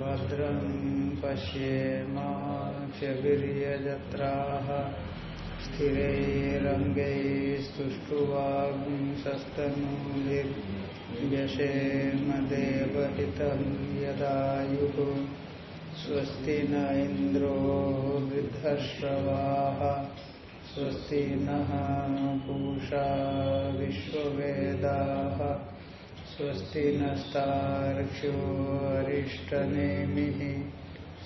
भद्रं पश्येमाक्षवीर्यजत्राः स्थिरैरङ्गैस्तुष्टुवांसस्तनूलिर्व्यशेम देवहितं यदायुः स्वस्ति न इन्द्रो स्वस्ति नः पूषा स्वस्ति नस्तार्क्ष्यो अरिष्टनेमिः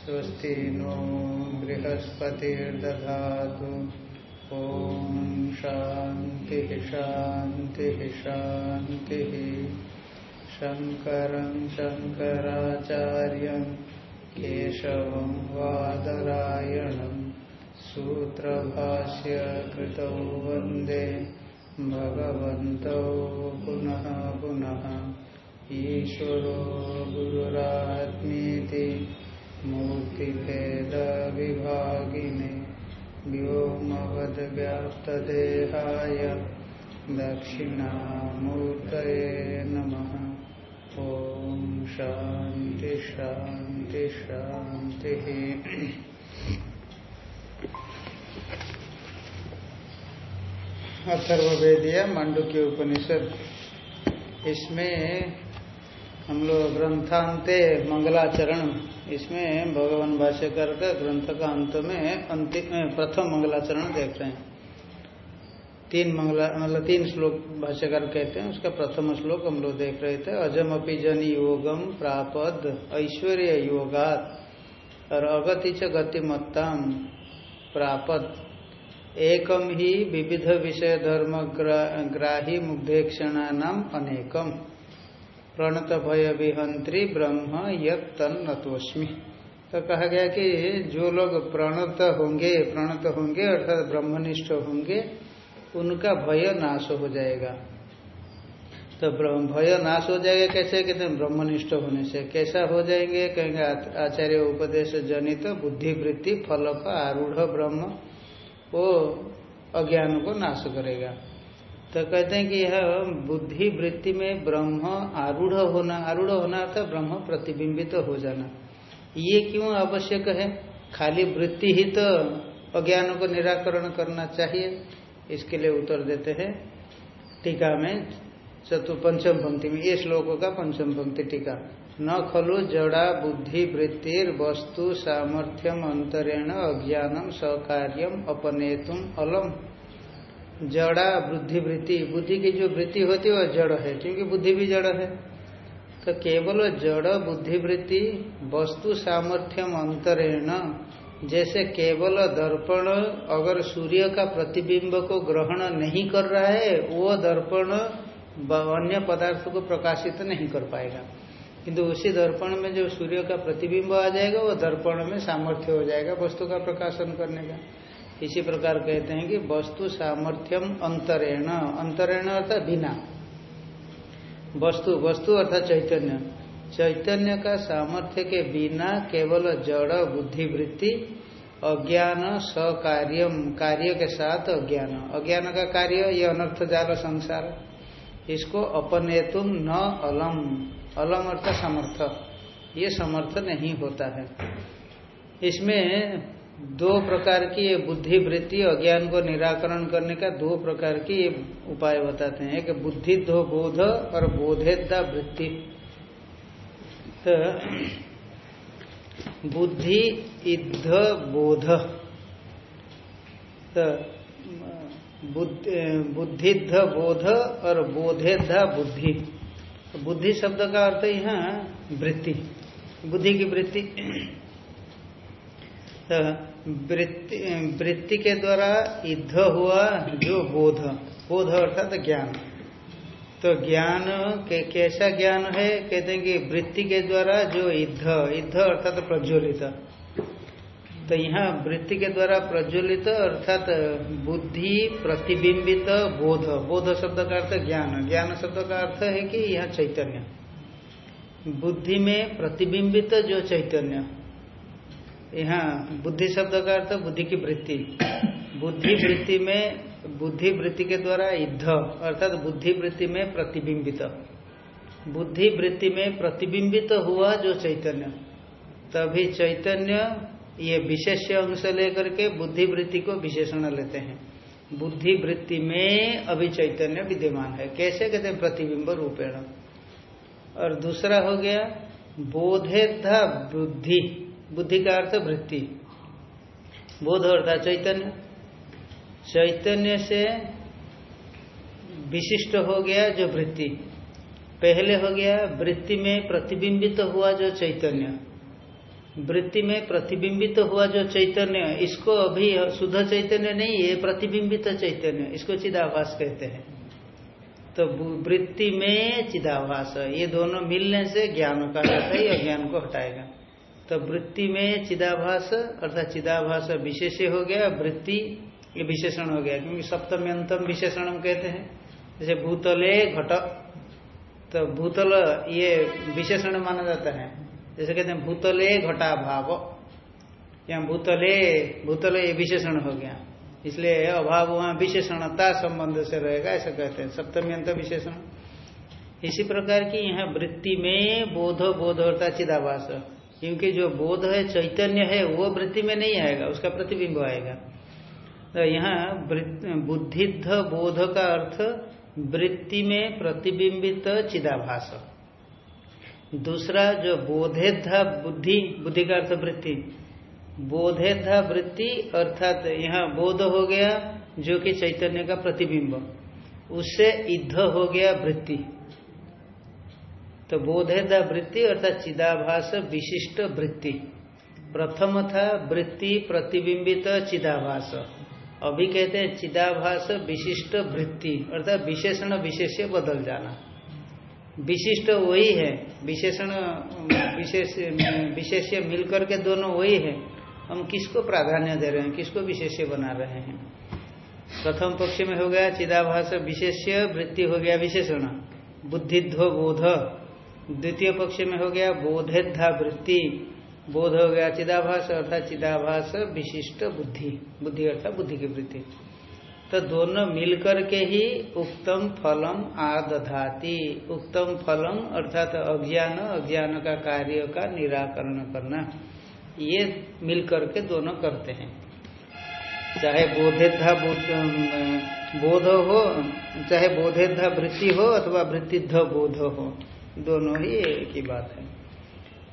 स्वस्ति नो बृहस्पतिर्दधातु। ॐ शान्तिः शान्तिः शान्तिः। शङ्करं शङ्कराचार्यं केशवं वादरायणं सूत्रभाष्य कृतौ वंदे भगवन्तौ पुनः पुनः। ईश्वरो गुरुरात्मीति मूर्तिभेदविभागिने व्योमवद्व्याप्तदेहाय दक्षिणामूर्तये नमः। ॐ शान्ति शान्ति, शान्तिः। अथर्वेदिया मांडू के उपनिषद। इसमें हम लोग ग्रंथांते मंगलाचरण, इसमें भगवान भाष्यकर का ग्रंथ का अंत में अंतिम प्रथम मंगलाचरण देख रहे हैं। तीन मंगला मतलब तीन श्लोक भाष्यकर कहते हैं, उसका प्रथम श्लोक हम लोग देख रहे थे अजम अपी जन योगम प्रापद, ऐश्वर्य योगात, और अगति च गतिमत्ताम। प्रापद एकम ही विविध विषय धर्म ग्राही मुग्धेक्षणा नाम अनेकम। प्रणत भय विहंत्री ब्रह्म यत्तन्नतोस्मी तो कहा गया कि जो लोग प्रणत होंगे प्रणत होंगे, अर्थात ब्रह्मनिष्ठ होंगे, उनका भय नाश हो जाएगा। तो भय नाश हो जाएगा कैसे? कहते हैं, ब्रह्मनिष्ठ होने से। कैसा हो जाएँगे? कहेंगे आचार्य उपदेश जनित बुद्धिवृत्ति फल का आरूढ़, ब्रह्म, वो अज्ञान को नाश करेगा। तो कहते हैं कि यह बुद्धि वृत्ति में ब्रह्म आरूढ़ होना आरूढ़ होना अर्थात ब्रह्म प्रतिबिंबित तो हो जाना। ये क्यों आवश्यक है? खाली वृत्ति ही तो अज्ञान को निराकरण करना चाहिए। इसके लिए उत्तर देते हैं, टीका में चतु पंचम पंक्ति में ये श्लोक का पंचम पंक्ति टीका। न खलु जड़ा बुद्धि वृत्तिर वस्तु सामर्थ्यम अंतरेण अज्ञानम सकार्यम अपनेतुम अलम। जड़ा बुद्धि वृत्ति, बुद्धि की जो वृत्ति होती है, वह जड़ है, क्योंकि बुद्धि भी जड़ है। तो केवल जड़ बुद्धि वृत्ति, वस्तु सामर्थ्यम अंतरेण, जैसे केवल दर्पण, अगर सूर्य का प्रतिबिंब को ग्रहण नहीं कर रहा है, वो दर्पण अन्य पदार्थ को प्रकाशित नहीं कर पाएगा। किंतु उसी दर्पण में जो सूर्य का प्रतिबिंब आ जाएगा, वो दर्पण में सामर्थ्य हो जाएगा वस्तु का प्रकाशन करने का। इसी प्रकार कहते हैं कि वस्तु सामर्थ्यम अंतरेण। अंतरेण अर्थात बिना। वस्तु वस्तु अर्थात चैतन्य। चैतन्य का सामर्थ्य के बिना केवल जड़, बुद्धि, वृत्ति, अज्ञान, सकार्यम, कार्य के साथ अज्ञान। अज्ञान का कार्य, ये अनर्थ जाल संसार। इसको अपनेतुम न अलम। अलम अर्थात समर्थ। ये समर्थ नहीं होता है। इसमें दो प्रकार की ये बुद्धि वृत्ति अज्ञान को निराकरण करने का दो प्रकार की ये उपाय बताते हैं। एक बुद्धिध्व बोध और बोधेदा वृत्ति। तो बुद्धि इध बोध। तो बुद्धिध बोध और बोधेधा बुद्धि। बुद्धि शब्द का अर्थ यहाँ वृत्ति। बुद्धि की वृत्ति। तो वृत्ति के द्वारा इध हुआ जो बोध। बोध अर्थात तो ज्ञान। तो ज्ञान के, कैसा ज्ञान है? कहते हैं कि वृत्ति के द्वारा जो इध इध अर्थात तो प्रज्वलित। तो यहाँ वृत्ति के द्वारा प्रज्वलित अर्थात बुद्धि प्रतिबिंबित बोध। बोध शब्द का अर्थ ज्ञान। ज्ञान शब्द का अर्थ है कि यहाँ चैतन्य। बुद्धि में प्रतिबिंबित जो चैतन्य। यहाँ बुद्धि शब्द का अर्थ बुद्धि की वृत्ति। बुद्धि वृत्ति में, बुद्धि वृत्ति के द्वारा युद्ध अर्थात बुद्धि वृत्ति में प्रतिबिंबित। बुद्धि वृत्ति में प्रतिबिंबित हुआ जो चैतन्य। तभी चैतन्य ये विशेष अंश लेकर के बुद्धि वृत्ति को विशेषण लेते हैं। बुद्धि वृत्ति में अभी चैतन्य विद्यमान है। कैसे? कहते हैं प्रतिबिंब रूपेण। और दूसरा हो गया बोधेधा बुद्धि। बुद्धि का अर्थ वृत्ति। बोध अर्थात चैतन्य। चैतन्य से विशिष्ट हो गया जो वृत्ति। पहले हो गया, वृत्ति में प्रतिबिंबित तो हुआ जो चैतन्य। वृत्ति में प्रतिबिंबित हुआ जो चैतन्य, इसको अभी शुद्ध चैतन्य नहीं है प्रतिबिंबित चैतन्य, इसको चिदाभास कहते हैं। तो वृत्ति में चिदाभास, ये दोनों मिलने से ज्ञान का रहता है अज्ञान को हटाएगा। तो वृत्ति में चिदाभास, अर्थात चिदाभास विशेष हो गया, वृत्ति ये विशेषण हो गया, क्योंकि सप्तम, अंतम विशेषण हम कहते हैं। जैसे भूतले घट तो भूतल ये विशेषण माना जाता है। जैसे कहते हैं, भूतले घटा भाव। या भूतले भूतले ये विशेषण हो गया। इसलिए अभाव वहाँ विशेषणता संबंध से रहेगा, ऐसा कहते हैं। सप्तमी अंत विशेषण। इसी प्रकार की यहाँ वृत्ति में बोध बोध होता चिदावास क्योंकि जो बोध है, चैतन्य है, वो वृत्ति में नहीं आएगा, उसका प्रतिबिंब आएगा। तो यहाँ बुद्धिद्ध बोध का अर्थ वृत्ति में प्रतिबिंबित चिदाभास। दूसरा जो बोधेधा बुद्धि बुद्धि का अर्थ वृत्ति। बोधेधा वृत्ति अर्थात यहाँ बोध हो गया, जो कि चैतन्य का प्रतिबिंब। उससे इध हो गया वृत्ति। तो बोधेधा वृत्ति अर्थात चिदाभास विशिष्ट वृत्ति। प्रथम था वृत्ति प्रतिबिंबित चिदाभास। अभी कहते हैं चिदाभास विशिष्ट वृत्ति, अर्थात विशेषण विशेष्य बदल जाना। विशिष्ट वही है। विशेषण, विशेष, विशेष्य मिलकर के दोनों वही है। हम किसको प्राधान्य दे रहे हैं? किसको विशेष्य बना रहे हैं? प्रथम पक्ष में हो गया चिदाभास, विशेष्य, वृत्ति हो गया विशेषण। बुद्धिध्व, बोध। द्वितीय पक्ष में हो गया बोधेद्धा, वृत्ति। बोध हो गया चिदाभास, अर्थात चिदाभास, विशिष्ट बुद्धि। बुद्धि अर्थात बुद्धि की वृत्ति। तो दोनों मिलकर के ही उत्तम फलम आदधाती। उत्तम फलम अर्थात अज्ञान अज्ञान का कार्य का निराकरण करना। ये मिलकर के दोनों करते हैं। चाहे बोधेधा बोध हो, चाहे बोधेधा वृत्ति हो अथवा वृत्तिध बोध हो, दोनों ही एक ही बात है।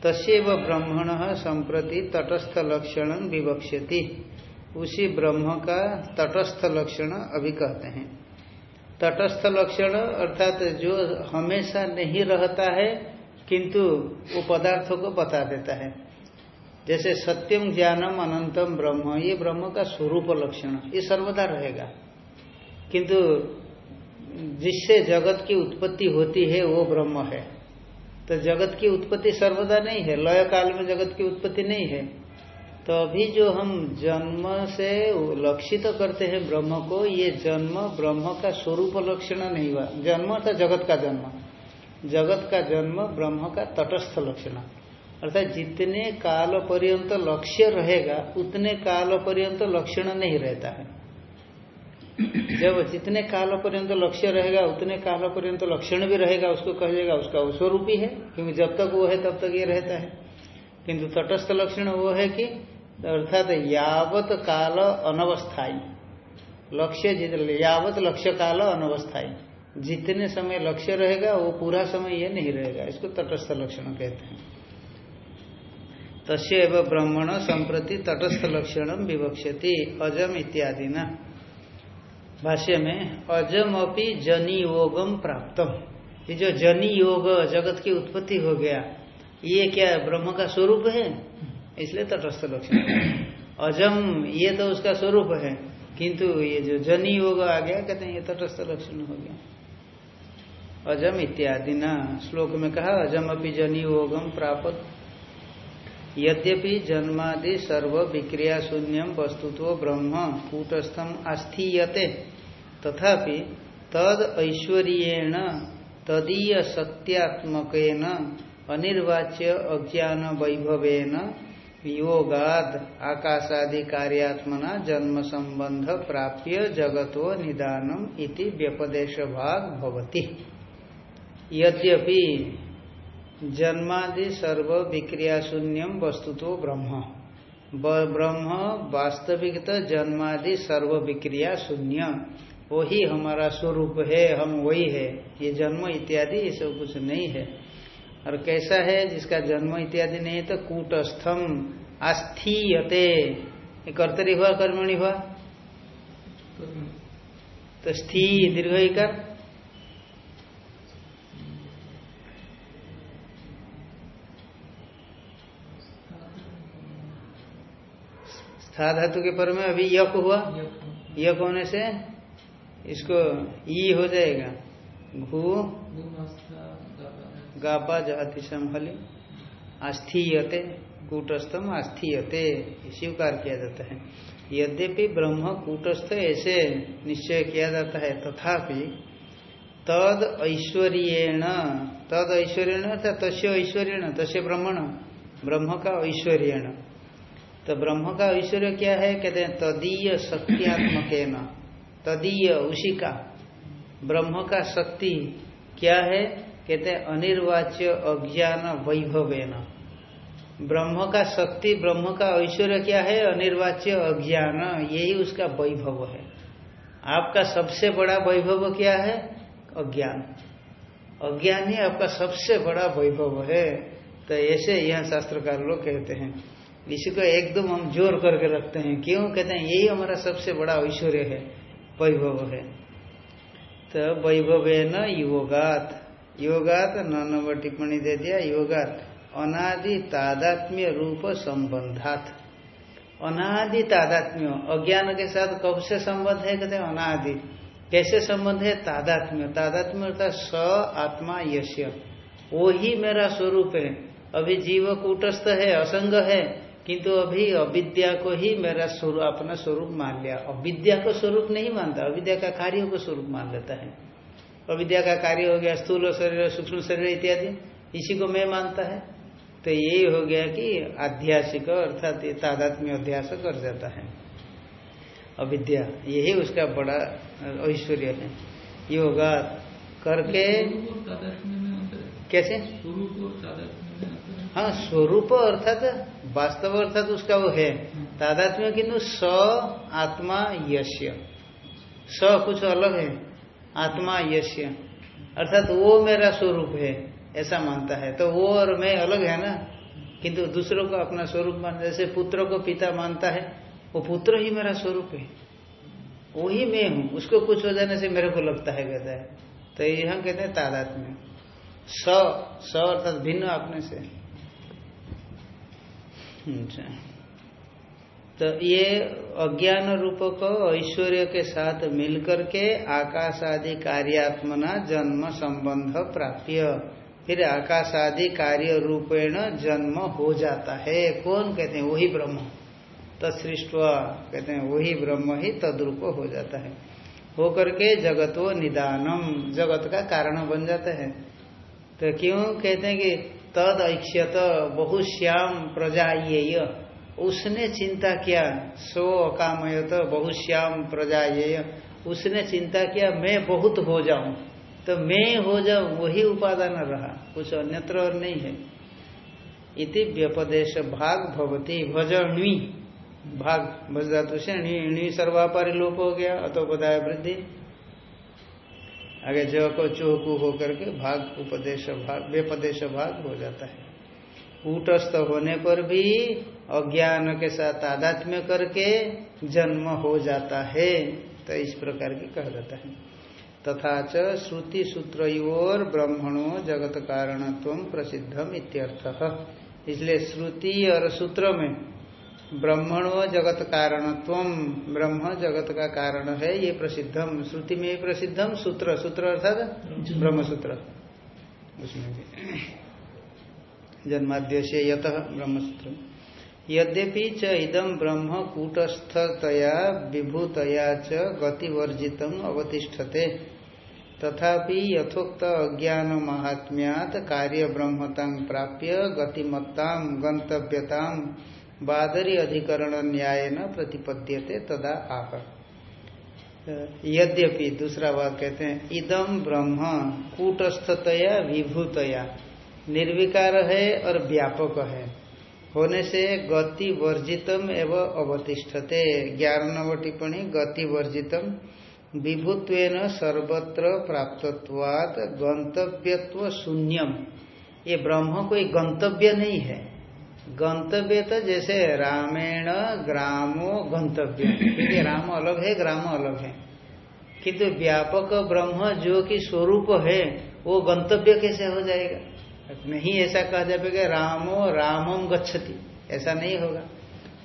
तस्व ब्रह्मण संप्रति तटस्थ लक्षण विवक्ष्यति। उसी ब्रह्म का तटस्थ लक्षण अभी कहते हैं। तटस्थ लक्षण अर्थात जो हमेशा नहीं रहता है, किंतु वो पदार्थों को बता देता है। जैसे सत्यम ज्ञानम अनंतम ब्रह्म, ये ब्रह्म का स्वरूप लक्षण, ये सर्वदा रहेगा। किंतु जिससे जगत की उत्पत्ति होती है, वो ब्रह्म है। तो जगत की उत्पत्ति सर्वदा नहीं है लय काल में जगत की उत्पत्ति नहीं है। तो अभी जो हम जन्म से लक्षित करते हैं ब्रह्म को, ये जन्म ब्रह्म का स्वरूप लक्षण नहीं हुआ। जन्म था जगत का जन्म। जगत का जन्म ब्रह्म का तटस्थ लक्षण। अर्थात जितने काल पर्यंत लक्ष्य रहेगा, उतने काल पर्यंत लक्षण नहीं रहता है। जब जितने काल पर्यंत लक्ष्य रहेगा, उतने काल पर्यंत लक्षण भी रहेगा, उसको कहेगा उसका स्वरूप ही है। क्योंकि जब तक वो है, तब तक ये रहता है। किंतु तटस्थ लक्षण वो है कि अर्थात यावत काल अनवस्थाई। लक्ष्य जितने यावत लक्ष्य काल अनवस्थाई। जितने समय लक्ष्य रहेगा, वो पूरा समय ये नहीं रहेगा। इसको तटस्थ लक्षण कहते हैं। तस्य एवं ब्रह्मण संप्रति तटस्थ लक्षण विवक्षति अजम इत्यादि न। भाष्य में अजम अपनी जनी योगम प्राप्तम। ये जो जनी योग जगत की उत्पत्ति हो गया, ये क्या ब्रह्म का स्वरूप है? इसलिए तटस्थ लक्षण अजम, ये तो उसका स्वरूप है। किंतु ये जो जनी योग आ गया कहते हैं, ये तटस्थ लक्षण हो गया। अजम इत्यादि ना, श्लोक में कहा, अजम अपनी जनी योगम प्राप्त। यद्यपि जन्मादि सर्व विक्रिया शून्यम वस्तुत्व ब्रह्म कूटस्थम आस्थीयते, तथापि तद ऐश्वर्येण तदीय सत्यात्मक अनिर्वाच्य अज्ञान वैभवेन योगाद आकाशादि कार्यात्मना जन्म संबंध प्राप्य जगतो निदानम इति व्यपदेश भाग भवति। यद्यपि जन्मादि सर्व विक्रिया शून्यम वस्तु तो ब्रह्म ब्रह्म वास्तविकता जन्मादि सर्व विक्रिया शून्य वही हमारा स्वरूप है, हम वही है, ये जन्म इत्यादि, ये सब कुछ नहीं है। और कैसा है? जिसका जन्म इत्यादि नहीं है तो कूटस्थम आस्थीयते कर्तरी हुआ, कर्मणि हुआ? तो स्थी दीर्घ कर। धातु के पर में अभी यक हुआ। यक होने से इसको ई हो जाएगा। घू गापा जाति संभली आस्थीयते कूटस्थम आस्थीयते स्वीकार किया जाता है। यद्यपि ब्रह्म कूटस्थ ऐसे निश्चय किया जाता है, तथापि तद ऐश्वर्यण तद ऐश्वर्यण अर्थात तस्य ऐश्वर्यण, तस्य ब्रह्मण, ब्रह्म का ऐश्वर्यण। तो ब्रह्म का ऐश्वर्य क्या है? कहते हैं, तदीय शक्तियात्मक न तदीय उसी का ब्रह्म का शक्ति क्या है? कहते हैं, अनिर्वाच्य अज्ञान वैभव ब्रह्म का शक्ति, ब्रह्म का ऐश्वर्य क्या है? अनिर्वाच्य अज्ञान, यही उसका वैभव है। आपका सबसे बड़ा वैभव क्या है? अज्ञान। अज्ञान ही आपका सबसे बड़ा वैभव है। तो ऐसे यहाँ शास्त्रकार लोग कहते हैं। इसी को एकदम हम ज़ोर करके रखते हैं। क्यों? कहते हैं, यही हमारा सबसे बड़ा ऐश्वर्य है, वैभव है। तो वैभव न योगात योगात नौ नंबर टिप्पणी दे दिया, योगात अनादि तादात्म्य रूप संबंधात। अनादि तादात्म्य, अज्ञान के साथ कब से संबंध है कहते अनादि। कैसे संबंध है? तादात्म्य। तादात्म्य अर्थात स आत्मा यश्य वो ही मेरा स्वरूप है। अभी जीव कूटस्थ है, असंग है, किंतु अभी अविद्या को ही मेरा स्वरूप अपना स्वरूप मान लिया। अविद्या को स्वरूप नहीं मानता। अविद्या का कार्य को स्वरूप मान लेता है। अविद्या का कार्य हो गया, स्थूल शरीर सूक्ष्म शरीर इत्यादि, इसी को मैं मानता है। तो यही हो गया कि आध्यासिक अर्थात तादात्म्य अध्यास कर जाता है। अविद्या, यही उसका बड़ा ऐश्वर्य है। योगा करके कैसे? हाँ स्वरूप अर्थात, वास्तव अर्थात उसका वो है। तादात्म्य किन्तु स आत्मा यश्य स कुछ अलग है। आत्मा यश्य। अर्थात वो मेरा स्वरूप है, ऐसा मानता है। तो वो और मैं अलग है ना? किंतु दूसरों को अपना स्वरूप मान, जैसे पुत्र को पिता मानता है, वो पुत्र ही मेरा स्वरूप है। वो ही मैं हूँ। उसको कुछ हो जाने से मेरे को लगता है कहता है। तो यह कहते हैं तादात्म्य। स स अर्थात भिन्न अपने से। अच्छा। तो ये अज्ञान रूप को ऐश्वर्य के साथ मिलकर के आकाश आदि कार्यात्मना जन्म संबंध प्राप्य। फिर आकाश आदि कार्य रूपेण जन्म हो जाता है। कौन कहते हैं? वही ब्रह्म। तत्सृष्ट कहते हैं, वही ब्रह्म ही तद्रूप हो जाता है। हो करके जगतो निदानम। जगत का कारण बन जाता है। तो क्यों कहते हैं कि तद ऐक्ष्यत बहुश्याम प्रजा ये उसने चिंता किया, सो अकामयत, बहुश्याम प्रजा ये उसने चिंता किया, मैं बहुत हो जाऊँ। तो मैं हो जाऊँ, वही उपादान रहा, कुछ अन्यत्र और नहीं है। इति व्यपदेश भाग भवती भजणी भाग भज धातु से णी सर्वापारी लोप हो गया, अतोपदाय वृद्धि। आगे ज को चोकू होकर के भाग, उपदेश भाग, व्यपदेश भाग हो जाता है। कूटस्थ होने पर भी अज्ञान के साथ आध्यात्म्य करके जन्म हो जाता है। तो इस प्रकार की कहा जाता है। तथा च श्रुति सूत्रोर ब्रह्मणो जगत कारणत्व प्रसिद्धम इत्यर्थ। इसलिए श्रुति और सूत्र में ब्रह्मणो जगत कारणत्व, ब्रह्म जगत का कारण है, ये प्रसिद्धम श्रुति में प्रसिद्धम सूत्र सूत्र अर्थात ब्रह्म सूत्र उसमें भी। जन्माद्य यत ब्रह्म सूत्र यद्यपि च इदम ब्रह्म कूटस्थतया विभूतया च गतिवर्जित अवतिष्ठते, तथापि यथोक्त अज्ञान महात्म्यात कार्य ब्रह्मता प्राप्य गतिमत्ता गंतव्यता बादरी अधिकरण न्याय न प्रतिपद्यते तदा आप यद्यपि दूसरा बात कहते हैं इदम ब्रह्म कूटस्थतया विभूतया। निर्विकार है और व्यापक है। होने से गति वर्जितम एवं अवतिष्ठते। ग्यारह नंबर टिप्पणी, गति वर्जितम। विभुत्व सर्वत्र प्राप्तवाद गंतव्यत्व शून्यम। ये ब्रह्म कोई गंतव्य नहीं है। गंतव्य तो जैसे रामेण, ग्रामो गंतव्य। क्योंकि राम अलग है, ग्राम अलग है। किंतु व्यापक ब्रह्म जो कि स्वरूप है, वो गंतव्य कैसे हो जाएगा? नहीं, ऐसा कहा जाएगा रामो रामम गच्छति। ऐसा नहीं होगा।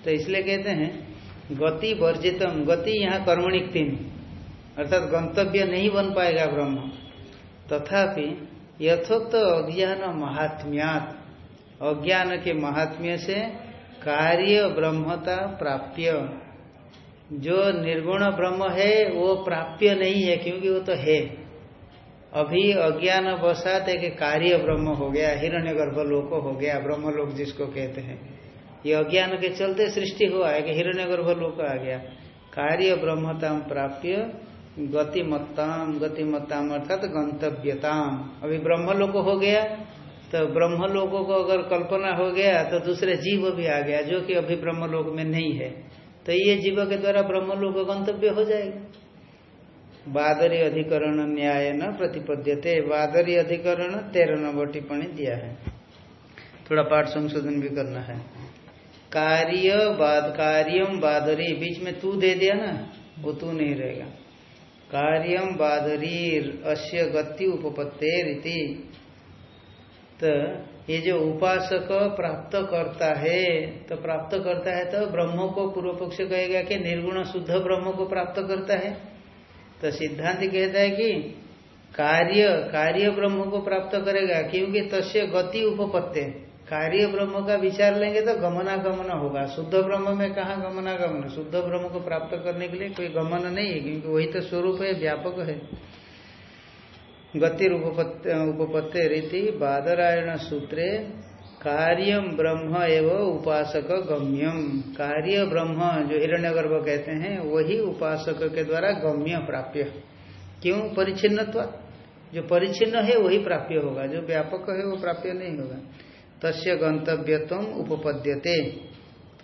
तो इसलिए कहते हैं, गति वर्जितम, गति यहाँ कर्मणिक तीन अर्थात गंतव्य नहीं बन पाएगा ब्रह्म। तथापि यथोक्त तो अज्ञान महात्म्यात। अज्ञान के महात्म्य से कार्य ब्रह्मता प्राप्य। जो निर्गुण ब्रह्म है, वो प्राप्य नहीं है, क्योंकि वो तो है। अभी अज्ञान वसात एक कार्य ब्रह्म हो गया हिरण्य गर्भ लोक हो गया ब्रह्म लोक जिसको कहते हैं। ये अज्ञान के चलते सृष्टि हुआ है कि हिरण्य गर्भ लोक आ गया। कार्य ब्रह्मताम प्राप्य गतिमत्ताम गतिमत्ताम अर्थात गंतव्यताम अभी ब्रह्म लोक हो गया तो ब्रह्म लोकों को अगर कल्पना हो गया तो दूसरे जीव भी आ गया, जो कि अभी ब्रह्म लोक में नहीं है। तो ये जीव के द्वारा ब्रह्म लोक गंतव्य हो जाएगा। बादरी अधिकरण न्याय न प्रतिपद्यते। बादरी अधिकरण तेरह नंबर टिप्पणी दिया है। थोड़ा पाठ संशोधन भी करना है। कार्य बाद कार्यम बादरी बीच में तू दे दिया ना, वो तू नहीं रहेगा। कार्यम बादरी अश्य गति उपपत्ते रीति तो ये जो उपासक प्राप्त करता है तो प्राप्त करता है तो ब्रह्म को पूर्व पक्ष कहेगा कि निर्गुण, शुद्ध ब्रह्म को प्राप्त करता है। तो सिद्धांत कहता है कि कार्य कार्य ब्रह्म को प्राप्त करेगा, क्योंकि तस्य गति उपपत्ति। कार्य ब्रह्म का विचार लेंगे तो गमनागमन होगा। शुद्ध ब्रह्म में कहा गमनागमन? शुद्ध ब्रह्म को प्राप्त करने के लिए कोई गमन नहीं है, क्योंकि वही तो स्वरूप है, व्यापक है। गति उपपत्ति रीति बादरायण सूत्रे कार्यम ब्रह्म एवं उपासक गम्यम कार्य ब्रह्म, जो हिरण्यगर्भ कहते हैं, वही उपासक के द्वारा गम्य प्राप्य। क्यों? परिचिन्न जो परिचिन्न है, वही प्राप्य होगा। जो व्यापक है, वो प्राप्य नहीं होगा। तस्य गंतव्यत्म उपपद्यते।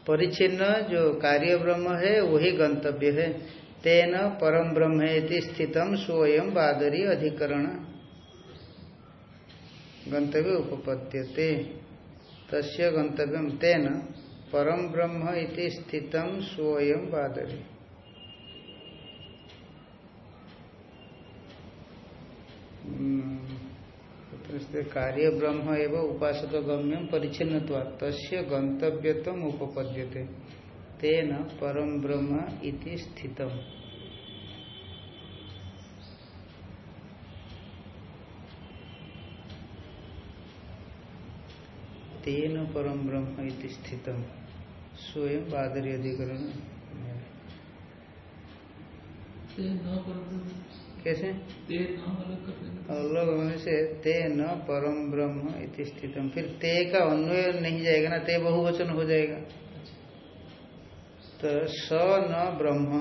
परिचिन्न जो कार्य ब्रह्म है, वही गंतव्य है। तेन परम ब्रह्म स्थितम स्वयं बादरी अधिकरण। गंतव्य उपपद्यते। तस्य गंतव्यम तेन परम ब्रह्म इति स्थितम स्वयं बादरी। हम्म, कार्य ब्रह्म एवं उपासक गम्यम परिचिन्न तस्य गंतव्यतम उपपद्यते। तेन परम ब्रह्म इति स्थितम। तेन परम ब्रह्म स्थित स्वयं बादरी अधिकरण। कैसे? अलग होने से ते न परम ब्रह्म इति स्थितम। फिर ते का अन्वय नहीं जाएगा ना ते बहुवचन हो जाएगा। तो स न ब्रह्म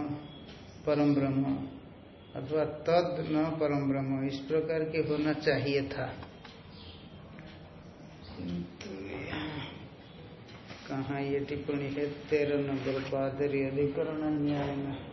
परम ब्रह्म अथवा तद न परम ब्रह्म इस प्रकार के होना चाहिए था। कहा ये टिप्पणी है तेरह नंबर पादरी अधिकरण न्याय में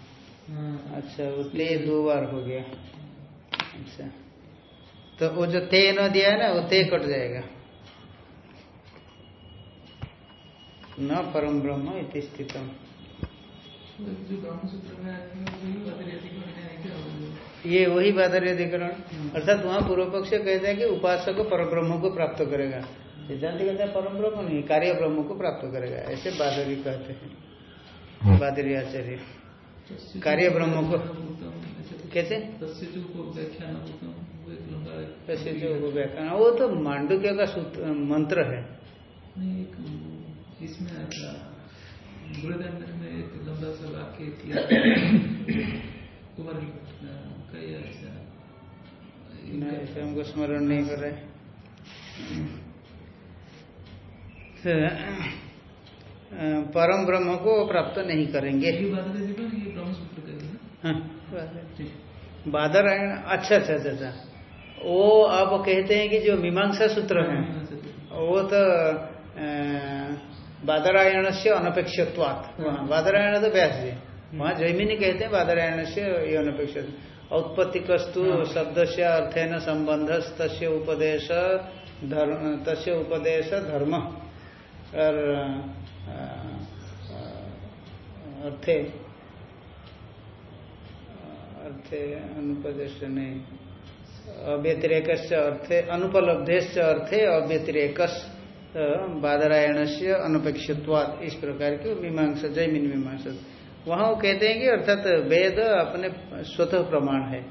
अच्छा वो ते दो बार हो गया। अच्छा। तो वो जो ते न दिया है ना वो ते कट जाएगा। न परम ब्रह्म इति स्थितम। है है ये वही बादर अधिकरण अर्थात वहाँ पूर्व पक्ष कहते हैं कि उपासक पर ब्रह्म को प्राप्त करेगा। सिद्धांत कहते हैं परम ब्रह्म नहीं कार्य ब्रह्म को प्राप्त करेगा। ऐसे बादरी कहते हैं। बादरी आचार्य तस्य कार्य ब्रह्म को। कैसे? को व्याख्यान वो तो मांडुक्य का सूत्र मंत्र है। इसमें में एक लंबा सा वाक्य किया कुमार ऐसा हमको स्मरण नहीं कर रहे। तो, परम ब्रह्म को प्राप्त नहीं करेंगे। बादरायण अच्छा अच्छा अच्छा अच्छा। वो आप कहते हैं कि जो मीमांसा सूत्र है हाँ, वो तो बादरायण से अनपेक्षत्वात्। वहाँ बादरायण तो व्यास जी। वहाँ जैमिनी कहते हैं बादरायण से ये अनपेक्षित उत्पत्ति कस्तु शब्द से अर्थेन संबंध तस्य उपदेश धर्म तस्य उपदेश धर्म। और अर्थे अर्थे अनुपदेश अव्यतिरेक अर्थे अनुपलब्धेश अर्थे अव्यतिरेक बादरायण से अनपेक्षित्वाद इस प्रकार की मीमांसा जयमिन मीमांसा। वहाँ वो कहते हैं कि अर्थात वेद अपने स्वतः प्रमाण है।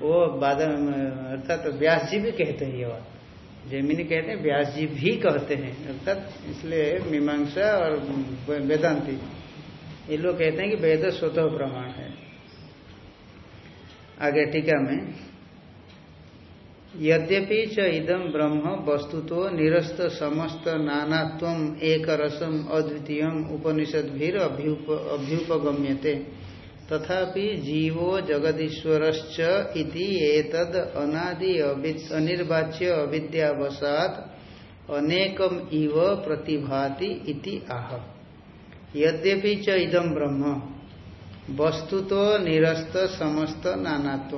वो बाद, अर्थात व्यास जी भी कहते हैं ये बात। जयमिनी कहते हैं व्यास जी भी कहते हैं। अर्थात इसलिए मीमांसा और वेदांति, ये लोग कहते हैं कि वेद स्वतः प्रमाण है। आगे टीका में यद्यपि च इदम ब्रह्म वस्तुतो निरस्त समस्त नानात्व एक रसम अद्वितीय उपनिषद भीर अभ्युपगम्यते। तथापि जीवो जगदीश्वरश्च इति एतद अनादि अनिर्वाच्य अविद्यावसात अनेकम इव प्रतिभाति इति आह। यद्यपि च इदम ब्रह्म वस्तुतो निरस्त समस्त नानात्व।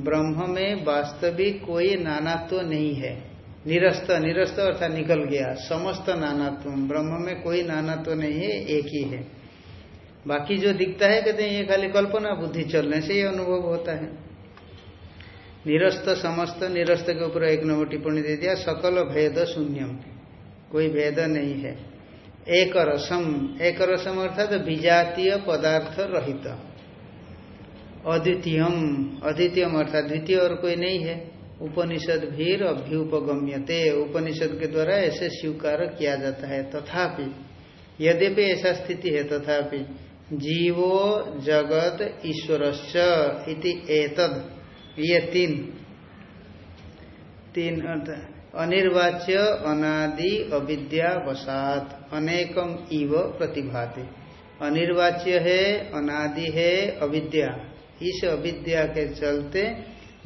ब्रह्म में वास्तविक कोई नानात्व नहीं है। निरस्त निरस्त अर्थात निकल गया, समस्त नानात्व। ब्रह्म में कोई नानात्व नहीं है, एक ही है। बाकी जो दिखता है, कहते हैं, ये खाली कल्पना बुद्धि चलने से ये अनुभव होता है। निरस्त, समस्त, निरस्त के ऊपर एक नंबर टिप्पणी दे दिया, सकल भेद शून्यम। कोई भेद नहीं है। एक रसम एक रसम अर्थात विजातीय पदार्थ रहित। अद्वितीयम। अद्वितीयम अर्थात द्वितीय और कोई नहीं है। उपनिषद भीर अभ्युपगम्यते। उपनिषद के द्वारा ऐसे स्वीकार किया जाता है। तथापि, यद्यपि ऐसा स्थिति है, तथापि, जीवो जगत ईश्वरश्च इति एतद। ये तीन। तीन अर्थ। अनिर्वाच्य, अनादि अविद्यावसात अनेकम इव प्रतिभाति। अनिर्वाच्य है, अनादि है, अविद्या। इस अविद्या के चलते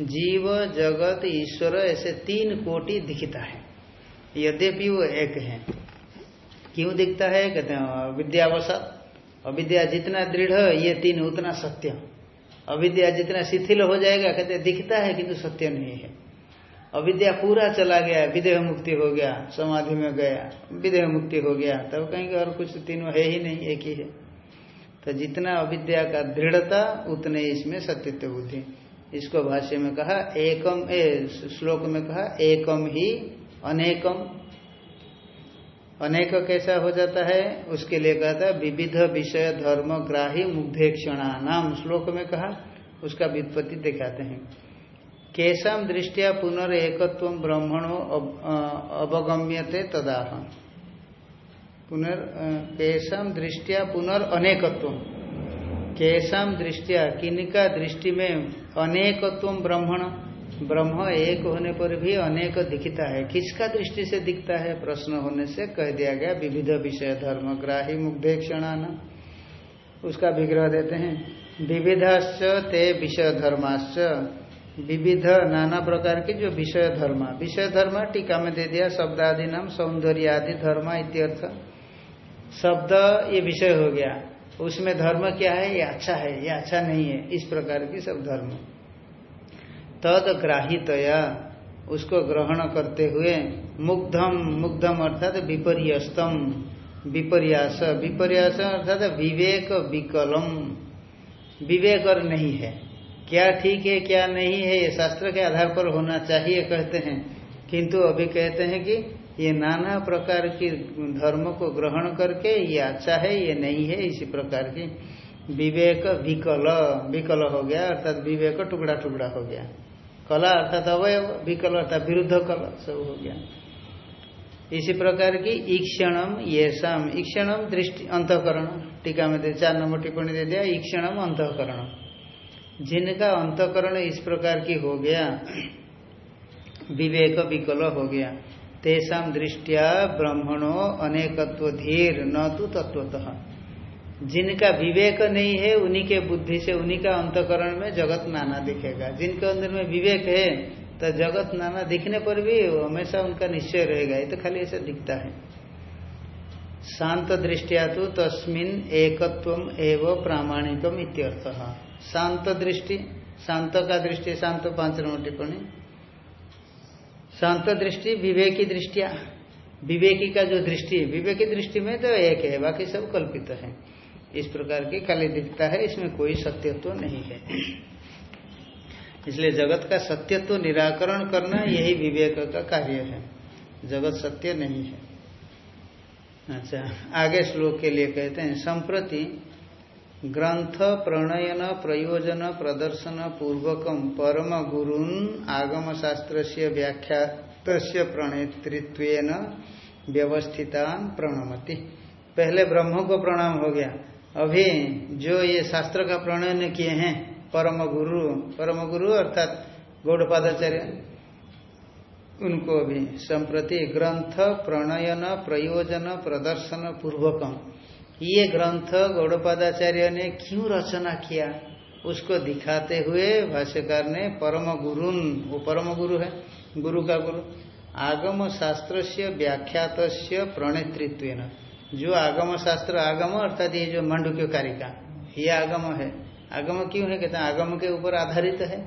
जीव, जगत, ईश्वर ऐसे तीन कोटि दिखता है। यद्यपि वो एक है। क्यों दिखता है? कहते हैं अविद्यावसात अविद्या जितना दृढ़, ये तीन उतना सत्य। अविद्या जितना शिथिल हो जाएगा, कहते दिखता है, किंतु सत्य नहीं है। अविद्या पूरा चला गया, विदेह मुक्ति हो गया, समाधि में गया, विदेह मुक्ति हो गया, तब कहेंगे और कुछ तीनों है ही नहीं, एक ही है। तो जितना अविद्या का दृढ़ता, उतने इसमें सत्यत्व बुद्धि। इसको भाष्य में कहा, एकम, ए, श्लोक में कहा, एकम ही अनेकम। अनेक कैसा हो जाता है? उसके लिए कहा था, विविध विषय, धर्म, ग्राही मुग्धे क्षणा नाम श्लोक में कहा, उसका व्युत्पत्ति दिखाते हैं। केशम दृष्टिया पुनर एकत्व ब्रह्मणो अवगम्यते तदाह। पुनर केशम दृष्टिया पुनर अनेकत्व। केशम दृष्टिया, किनका दृष्टि में अनेकत्व ब्रह्मण। ब्रह्म एक होने पर भी अनेक दिखता है। किसका दृष्टि से दिखता है? प्रश्न होने से कह दिया गया, विविध विषय, धर्म, ग्राही मुग्धेक्षणान उसका विग्रह देते हैं। विविधाश्च ते विषय धर्माश्च। विविध नाना प्रकार के जो विषय धर्म। विषय धर्म टीका में दे दिया शब्दादि नाम सौंदर्य आदि धर्म इत्यर्थ शब्द ये विषय हो गया। उसमें धर्म क्या है? ये अच्छा है, ये अच्छा नहीं है। इस प्रकार की सब धर्म। तद ग्राहितया, उसको ग्रहण करते हुए मुग्धम मुग्धम अर्थात विपर्यस्तम, विपर्यास। विपर्यास अर्थात विवेक, विकलम। विवेक और नहीं है। क्या ठीक है, क्या नहीं है, ये शास्त्र के आधार पर होना चाहिए कहते हैं। किंतु अभी कहते हैं कि ये नाना प्रकार की धर्म को ग्रहण करके ये अच्छा है, ये नहीं है, इसी प्रकार की विवेक विकल विकल हो गया, अर्थात विवेक टुकड़ा टुकड़ा हो गया। कला अर्थात अवय विकल अर्थात विरुद्ध कल, सब हो गया। इसी प्रकार की ईक्षणम ये शाम ईक्षणम दृष्टि, अंतकरण। टीका में चार नंबर टिप्पणी दे दिया, ईक्षणम अंतकरण। जिनका अंतकरण इस प्रकार की हो गया, विवेक विकल हो गया, तेषा दृष्टिया ब्रह्मणो अनेकत्व धीर, न तो तत्वतः जिनका विवेक नहीं है, उन्हीं के बुद्धि से, उन्हीं का अंतकरण में जगत नाना दिखेगा। जिनके अंदर में विवेक है तो जगत नाना दिखने पर भी हमेशा उनका निश्चय रहेगा। ये तो खाली ऐसा दिखता है। शांत दृष्टिया तो तस्मिन एकत्व एवं प्रामाणिकम इत्यर्थ। शांत दृष्टि, शांत का दृष्टि, शांत पाँच नंबर टिप्पणी। शांत दृष्टि, विवेकी दृष्टिया। विवेकी का जो दृष्टि है, विवेकी दृष्टि में तो एक है, बाकी सब कल्पित है। इस प्रकार की खाली दिखता है, इसमें कोई सत्यत्व नहीं है। इसलिए जगत का सत्यत्व निराकरण करना यही विवेक का कार्य है। जगत सत्य नहीं है। अच्छा आगे श्लोक के लिए कहते हैं, संप्रति ग्रंथ प्रणयन प्रयोजन प्रदर्शन पूर्वकम परम गुरुन आगम शास्त्र व्याख्या प्रणेतृत्व व्यवस्थिता प्रणमति। पहले ब्रह्म को प्रणाम हो गया। अभी जो ये शास्त्र का प्रणयन किए हैं, परम गुरु परम गुरु अर्थात गौड़पादाचार्य उनको अभी संप्रति ग्रंथ प्रणयन प्रयोजन प्रदर्शन पूर्वकम ये ग्रंथ गौड़पादाचार्य ने क्यों रचना किया? उसको दिखाते हुए भाष्यकार ने परम गुरु वो परम गुरु है, गुरु का गुरु, आगम शास्त्र से व्याख्यात प्रणेतृत्व जो आगम शास्त्र, आगम अर्थात ये जो मांडुक्य कारिका, ये आगम है। आगम क्यों है? कहते हैं, आगम के ऊपर आधारित है।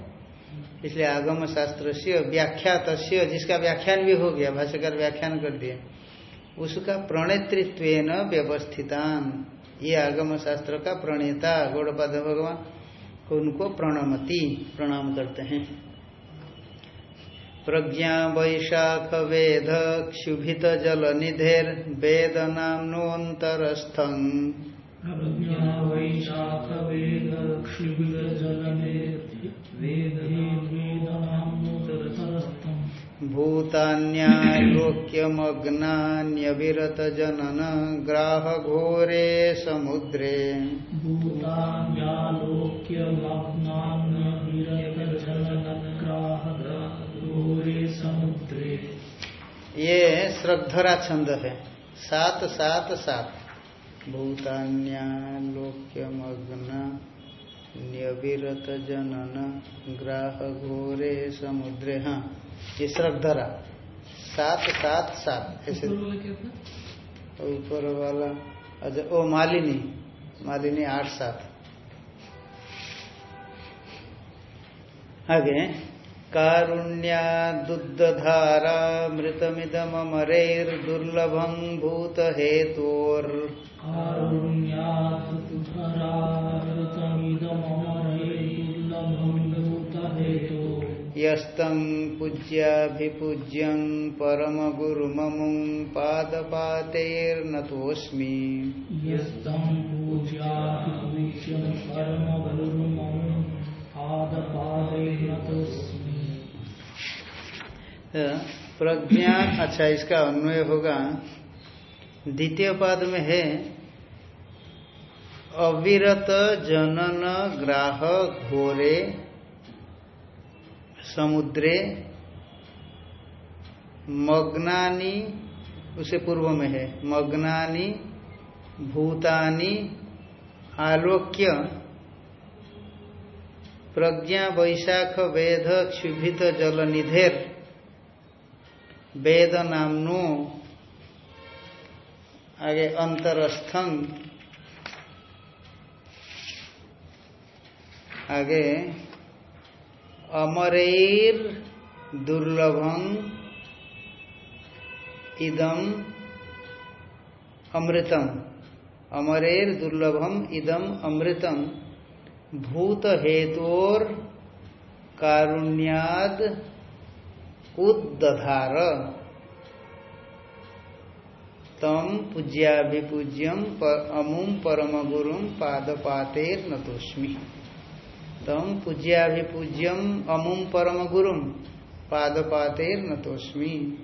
इसलिए आगम शास्त्र से व्याख्यात जिसका व्याख्यान भी हो गया, भाष्यकार व्याख्यान कर दिया उसका प्रणेतृत्व व्यवस्थितान। ये आगम शास्त्र का प्रणेता, गौड़पाद भगवान उनको प्रणमति, प्रणाम करते हैं। प्रज्ञा वैशाख वेद, क्षुभित जल निधेर वेद नामोन्तरस्थं वैशाख वेद, क्षुभित जल वेद भूतान्यालोक्यमग्नान्यविरत जनन ग्राह घोरे समुद्रे। समुद्रे ये श्रद्धरा छंद है। सात सात सात। भूतान्यालोक्यमग्न न्यविरत जनन ग्राह घोरे समुद्रे। हाँ। ये श्रद्धरा सात सात सात। ऐसे। ऊपर वाला अच्छा ओ मालिनी। मालिनी आठ सात। आगे। कारुण्या दुग्धारा मृतमिदमरेर्दुर्लभं भूत हेतोर कारुण्या यस्तं पूज्याभिपूज्यं परमगुरुममुं पादपातेर्नतोऽस्मि। यस्तं पूज्याभिपूज्यं परमगुरुममुं पादपातेर्नतोऽस्मि। प्रज्ञा अच्छा इसका अन्वय होगा। द्वितीय पाद में है अविरत जनन ग्राह घोरे समुद्रे मग्नानी, उसे पूर्व में है, मग्नानी, भूतानी, आलोक्य, प्रज्ञा, वैशाख वेद क्षुभित जल निधेर वेद नामनो, आगे अंतरस्थम आगे अमरेर दुर्लभम इदम अमृतम। अमरेर दुर्लभम इदम अमृतम। भूत हेतोर कारुण्याद उदधार तम पूज्याभिपूज्यम अमुम परम गुरु पादपातेर नतोष्मी तम पूज्याभिपूज्यम अमुम परम गुरु न नतोष्मी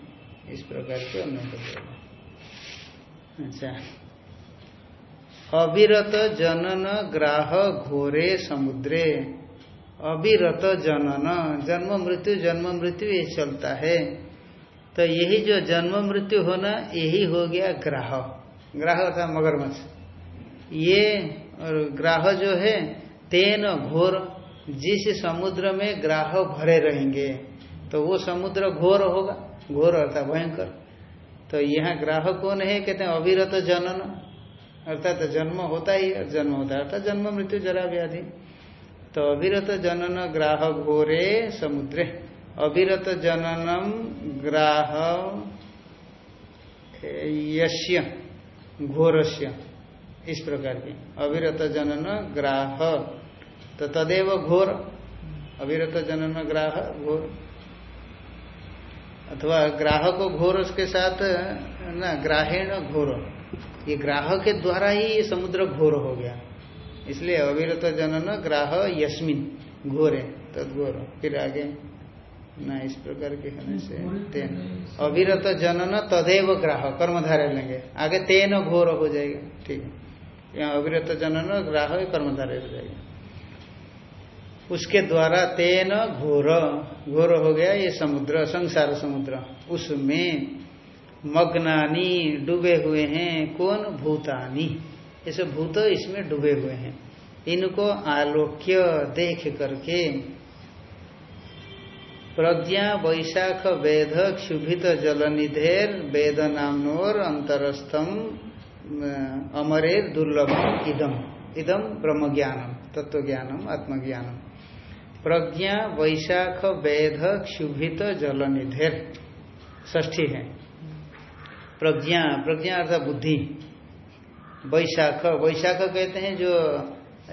इस प्रकार के अन्य अच्छा। अविरत जनन ग्राह घोरे समुद्रे। अविरत जनन, जन्म मृत्यु जन्म मृत्यु, ये चलता है। तो यही जो जन्म मृत्यु होना, यही हो गया ग्राह। ग्राह अर्थात मगरमच्छ। ये और ग्राह जो है, तेन घोर जिस समुद्र में ग्राह भरे रहेंगे तो वो समुद्र घोर होगा। घोर अर्थात भयंकर। तो यहाँ ग्राह कौन है? कहते हैं अविरत जनन। अर्थात तो जन्म होता ही जन्म होता है। अर्थात जन्म, मृत्यु, जरा व्याधि तो अविरत जनन ग्राह घोरे समुद्रे। अविरत जननम ग्राह यश्य, घोरस्य। इस प्रकार की। अविरत जनन ग्राह। तो तदेव घोर, अविरत जनन ग्राह घोर। अथवा ग्राह को घोर उसके साथ, ना, ग्राहेण घोर। ये ग्राह के द्वारा ही समुद्र घोर हो गया। इसलिए अविरत जनन ग्राह यस्मिन, घोरे तदघोर। फिर आगे, ना, इस प्रकार के होने से तेन। अविरत जनन तदेव ग्राह कर्मधारे लेंगे। आगे तेन घोर हो जाएगा, ठीक है। यहाँ अविरत जनन ग्राह कर्मधारे हो जाएगा। उसके द्वारा तेन घोर। घोर हो गया ये समुद्र, संसार समुद्र। उसमें मग्नानी डूबे हुए हैं, कौन? भूतानी। ऐसे भूत इसमें डूबे हुए हैं। इनको आलोक्य देख करके प्रज्ञा, वैशाख, वेद, क्षुभित जल निधेर वेद नामनोर, अंतरस्थम, अमरेर, दुर्लभम, इदम। इदम ब्रह्म ज्ञानम तत्व ज्ञानम आत्मज्ञानम। प्रज्ञा, वैशाख वेद क्षुभित, जलनिधेर। ष्ठी है। प्रज्ञा प्रज्ञा अर्थात बुद्धि। वैशाख वैशाख कहते हैं जो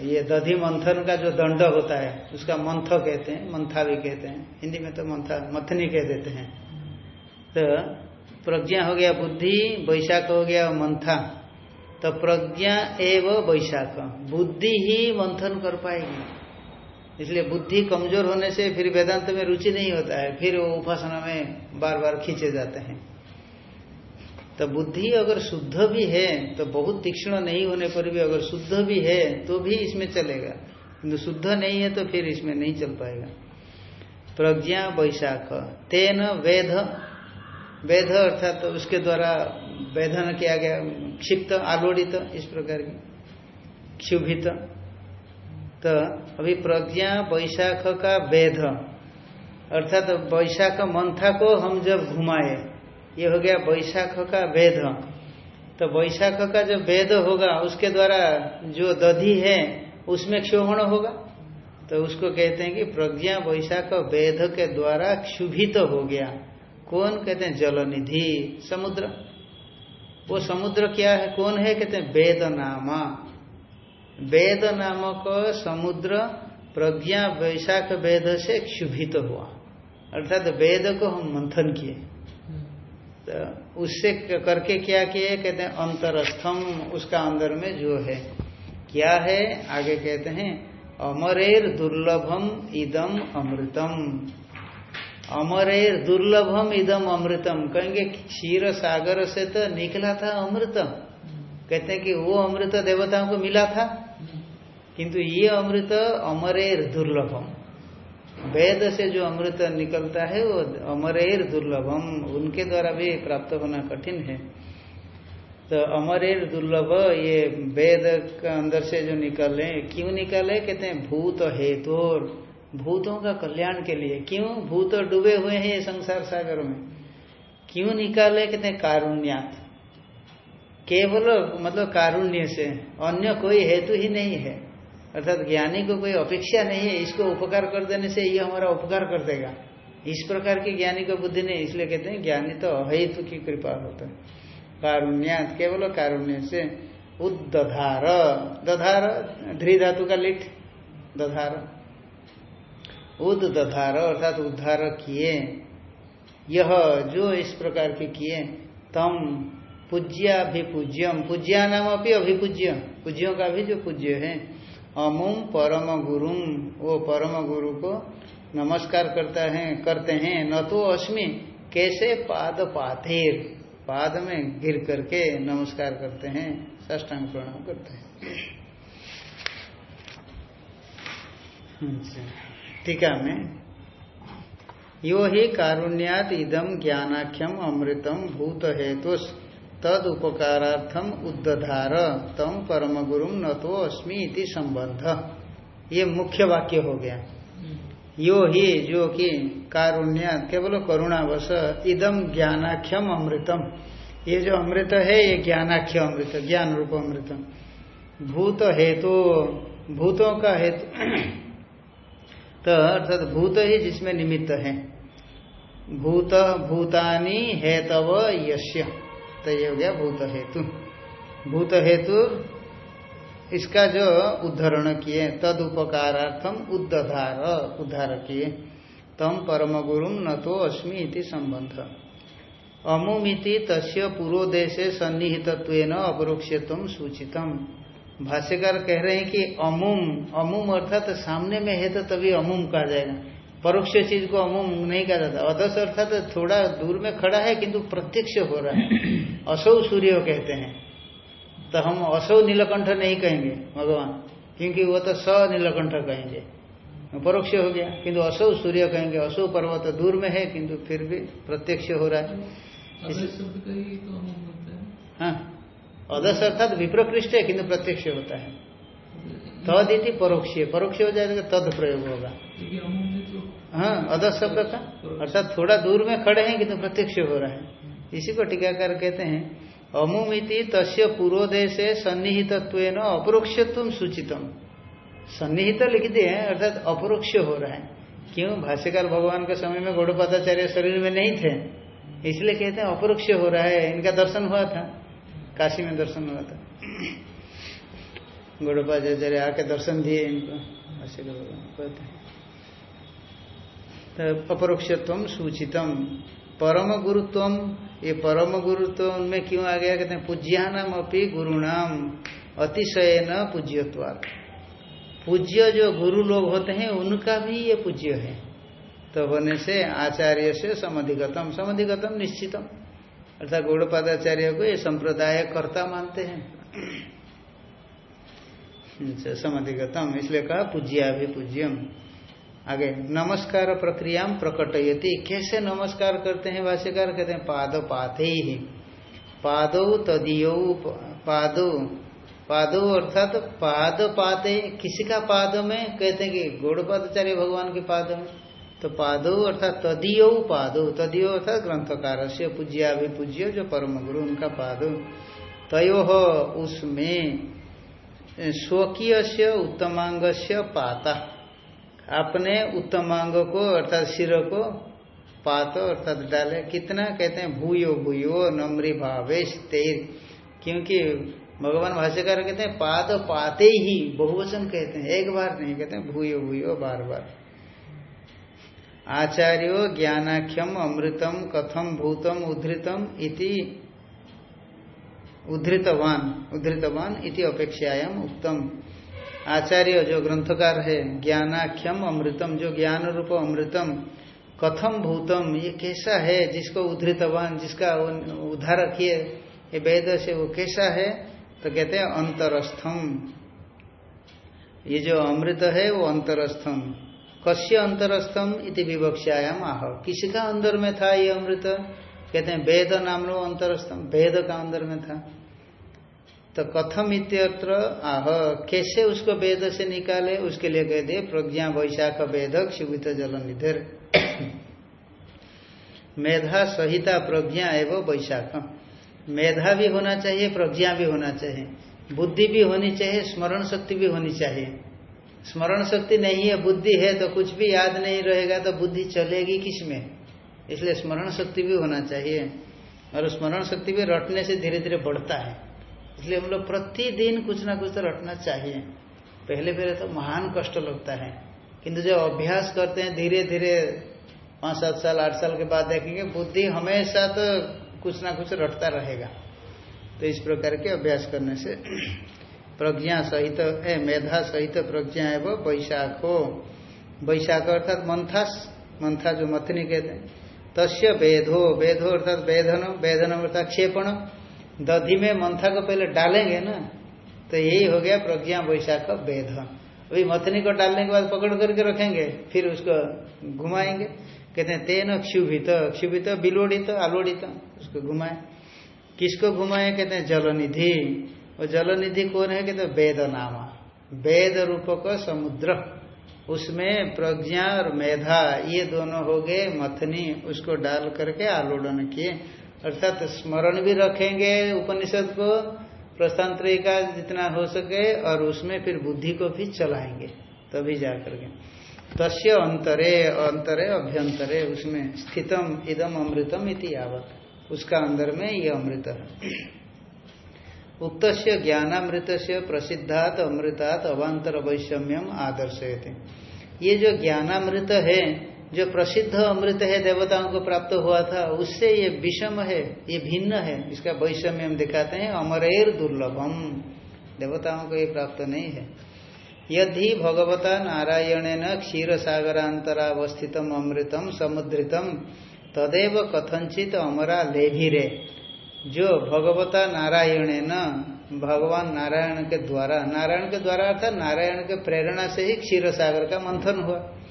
ये दधि मंथन का जो दंड होता है, उसका मंथ कहते हैं, मंथा भी कहते हैं। हिंदी में तो मंथा, मथनी कह देते हैं। तो प्रज्ञा हो गया बुद्धि, वैशाख हो गया मंथा। तो प्रज्ञा एवं वैशाख। बुद्धि ही मंथन कर पाएगी। इसलिए बुद्धि कमज़ोर होने से फिर वेदांत में रुचि नहीं होता है, फिर वो उपासना में बार बार खींचे जाते हैं। तो बुद्धि अगर शुद्ध भी है तो बहुत तीक्ष्ण नहीं होने पर भी अगर शुद्ध भी है तो भी इसमें चलेगा। किंतु शुद्ध नहीं है तो फिर इसमें नहीं चल पाएगा। प्रज्ञा वैशाख, तेन वेद वेद अर्थात तो उसके द्वारा वेधन किया गया, क्षिप्त, आलोड़ित, इस प्रकार की, क्षुभित। तो अभी प्रज्ञा वैशाख का वेद। अर्थात तो वैशाख मंथा को हम जब घुमाए, ये हो गया वैशाख का वेद। तो वैशाख का जो वेद होगा, उसके द्वारा जो दधि है, उसमें क्षोभण होगा। तो उसको कहते हैं कि प्रज्ञा वैशाख वेद के द्वारा क्षुभित तो हो गया। कौन? कहते हैं जलनिधि, समुद्र। वो समुद्र क्या है? कौन है? कहते हैं वेद नामा। वेद नामक समुद्र प्रज्ञा वैशाख वेद से क्षुभित हुआ। अर्थात वेद को हम मंथन किए। तो उससे करके क्या किए? कहते हैं, अंतरस्थम, उसका अंदर में जो है, क्या है? आगे कहते हैं, अमरेर दुर्लभम इदम अमृतम। अमरेर दुर्लभम इदम अमृतम। कहेंगे क्षीर सागर से तो निकला था अमृत कहते हैं कि वो अमृत देवताओं को मिला था। किंतु ये अमृत अमरेर दुर्लभम। वेद से जो अमृत निकलता है, वो अमरेर दुर्लभम। उनके द्वारा भी प्राप्त होना कठिन है। तो अमरेर दुर्लभ, ये वेद के अंदर से जो निकले, क्यों निकले? कहते हैं भूत हेतु। भूतों का कल्याण के लिए। क्यों भूत डूबे हुए हैं ये संसार सागर में? क्यों निकाले? कहते हैं कारुण्यात। केवल मतलब कारुण्य से, अन्य कोई हेतु ही नहीं है। अर्थात ज्ञानी को कोई अपेक्षा नहीं है, इसको उपकार कर देने से ये हमारा उपकार कर देगा। इस प्रकार की ज्ञानी को बुद्धि नहीं, इसलिए कहते हैं ज्ञानी तो अहेतु की कृपा होता है। कारुण्य केवल कारुण्य से। उद्धार दधार ध्री धातु का लिट, दधार। उद दधार अर्थात उद्धार किए। यह जो इस प्रकार के किए, तम पूज्याभिपूज्यम। पूज्या नाम अभी अभिपूज्य पूज्यों का भी जो पूज्य है अमुम परम गुरुम वो परम गुरु को नमस्कार करता है करते हैं। न तो अस्मि कैसे पाद पाथेर पाद में गिर करके नमस्कार करते हैं साष्टांग प्रणाम करते हैं। अच्छा, टीका में यो ही कारुण्यात इदम ज्ञानाख्यम अमृतम भूत हेतु तद उपकारार्थम उद्धार तम परम गुरु न तो अस्मी इति संबंध ये मुख्य वाक्य हो गया। यो ही जो कि कारुण्य केवल करुणावश इदम ज्ञानाख्यम अमृतम। ये जो अमृत है ये ज्ञानाख्य अमृत ज्ञान रूप अमृत। भूत हेतु भूतों का हेतु तो अर्थात भूत ही जिसमें निमित्त है। भूत भूतानी हेतव यश्य। तो ये हो गया भूत हेतु। भूत हेतु इसका जो उद्धरण किए, तद उपकारार्थम उद्धार उद्धार किए। तम परम गुरु न तो अस्मि इति संबंध। अमुमिति तस्य पूर्वदेशे सन्निहित अपरोक्षत्व सूचितम। भाष्यकार कह रहे हैं कि अमुम अमुम अर्थात सामने में है तो तभी अमुम कहा जाएगा। परोक्ष चीज़ को अमुम नहीं कहा जाता अदस अर्थात थोड़ा दूर में खड़ा है किंतु प्रत्यक्ष हो रहा है। असौ सूर्य कहते हैं। तो हम असौ नीलकंठ नहीं कहेंगे भगवान। क्योंकि वो तो स नीलकंठ कहेंगे। परोक्ष हो गया किंतु असौ सूर्य कहेंगे। असौ पर्वत दूर में है किंतु फिर भी प्रत्यक्ष हो रहा है। तो हाँ। अदस अर्थात विप्रकृष्ट है किंतु प्रत्यक्ष होता है। तद इति परोक्ष। परोक्ष हो जाएगा तद प्रयोग होगा। हाँ अदस शब्द का अर्थात थोड़ा दूर में खड़े हैं किंतु प्रत्यक्ष हो रहा है। इसी को टीकाकार कहते हैं, अमुमिति तस्य पूर्वोदय से सन्निहित अपरोक्षत्व सूचितम। सन्निहित लिख दिए अर्थात अपरोक्ष हो रहा है। क्यों? भाष्यकार भगवान के समय में गौड़पादाचार्य शरीर में नहीं थे। इसलिए कहते हैं अपरोक्ष हो रहा है। इनका दर्शन हुआ था। काशी में दर्शन हुआ था। गौड़पाचार्य आके दर्शन दिए इनको। भगवान कहते हैं। तो अपरोक्षत्व सूचितम। परम गुरुत्व ये परम गुरुत्व में क्यों आ गया? कहते हैं पूज्यानाम अपनी गुरुणाम अतिशय न पूज्यत्वात्। पूज्य जो गुरु लोग होते हैं उनका भी ये पूज्य है। तो होने से आचार्य से समधिगतम। समधिगतम निश्चितम। अर्थात गौड़पादाचार्य को ये संप्रदाय कर्ता मानते हैं। अच्छा, समधिगतम। इसलिए कहा पूज्या भी पूज्यम आगे, नमस्कार प्रक्रिया प्रकटयति। कैसे नमस्कार करते हैं भाष्यकार? कहते हैं, पाद पाते ही। पादो तदीयो पादो पादो अर्थात पाद पाते किसी का पाद में कहते हैं कि गौड़पादाचार्य भगवान के पाद में। तो पादो अर्थात तदीय पादो, तदीय अर्थात ग्रंथकार से पूज्या भी पूज्य जो परम गुरु, उनका पादो। तयो उसमें स्वकीय से उत्तमांग से पाता। अपने उत्तमांग को अर्थात सिर को, पात अर्थात डाले। कितना कहते हैं, भूयो भूयो, नम्री भावेश, तेर। क्योंकि भगवान भाष्यकार कहते हैं पाद पाते ही बहुवचन कहते हैं, एक बार नहीं कहते हैं, भूयो भूयो, बार बार। आचार्यो ज्ञानाख्यम अमृतम कथम भूतम उद्धृतम इति उद्धृतवान उद्धृतवान इति अपेक्षायाम उत्तम आचार्य जो ग्रंथकार है, ज्ञानाख्यम अमृतम, जो ज्ञान रूप अमृतम, कथम भूतम, ये कैसा है, जिसको उद्धृतवान, जिसका उद्धार किए, ये वेद से वो कैसा है तो कहते हैं अंतरस्थम। ये जो अमृत है, वो अंतरस्थम। कश्य अंतरस्थम इति विवक्षायाम आह। किसका अंदर में था ये अमृत? कहते हैं वेद नाम लो अंतरस्थम। वेद का अंदर में था। तो कथम इत्यत्र, आह, कैसे उसको वेद से निकाले? उसके लिए कह दिए, प्रज्ञा वैशाख वेदक शिवित जल निधर मेधा सहिता प्रज्ञा एवं वैशाख। मेधा भी होना चाहिए, प्रज्ञा भी होना चाहिए। बुद्धि भी होनी चाहिए, स्मरण शक्ति भी होनी चाहिए। स्मरण शक्ति नहीं है, बुद्धि है तो कुछ भी याद नहीं रहेगा तो बुद्धि चलेगी किसमें? इसलिए स्मरण शक्ति भी होना चाहिए। और स्मरण शक्ति भी रटने से धीरे धीरे बढ़ता है। इसलिए हम लोग प्रतिदिन कुछ ना कुछ तो रटना चाहिए। पहले पहले तो महान कष्ट लगता है। किंतु जब अभ्यास करते हैं, धीरे धीरे पाँच, सात साल, आठ साल के बाद देखेंगे, बुद्धि हमेशा तो कुछ ना कुछ रटता रहेगा। तो इस प्रकार के अभ्यास करने से प्रज्ञा सहित, ए, मेधा सहित प्रज्ञा एवं वैशाखो। वैशाख अर्थात मंथास। मंथा जो मथनी कहते हैं। तस्य वेदो वेदो अर्थात वेदन वेधन अर्थात क्षेपण। दधि में मंथा को पहले डालेंगे ना तो यही हो गया प्रज्ञा वैशाख वेद अभी मथनी को डालने के बाद पकड़ करके रखेंगे, फिर उसको घुमाएँगे। कहते हैं, तेन क्षुभित क्षुभित बिलोड़ित, आलोड़ित, उसको घुमाए। किसको घुमाए? कहते हैं, जलनिधि। और जलनिधि कौन है? कहते वेद नामा। वेद रूप का समुद्र। उसमें प्रज्ञा और मेधा, ये दोनों हो गए, मथनी, उसको डाल करके आलोड़न किए। अर्थात स्मरण भी रखेंगे उपनिषद को प्रस्थांतरी का जितना हो सके और उसमें फिर बुद्धि को भी चलाएँगे, तभी जा करके तस्य अंतरे अंतरे अभ्यंतरे, उसमें स्थितम इदम अमृतम इति यावत। उसका अंदर में ये अमृत है। उक्त ज्ञानामृत से प्रसिद्धात अमृतात अवांतर वैषम्यम आदर्शयते। ये जो ज्ञानामृत है जो प्रसिद्ध अमृत है, देवताओं को प्राप्त हुआ था, उससे ये विषम है, ये भिन्न है। इसका वैषम्य हम दिखाते हैं, अमरेर दुर्लभम। देवताओं को ये प्राप्त नहीं है। यदि भगवता नारायण न क्षीर सागरांतरावस्थितम अमृतम समुद्रितम, तदेव कथनचित अमरा लेभिरे जो भगवता नारायण न भगवान नारायण के द्वारा, नारायण के द्वारा अर्थात नारायण के प्रेरणा से ही क्षीर सागर का मंथन हुआ।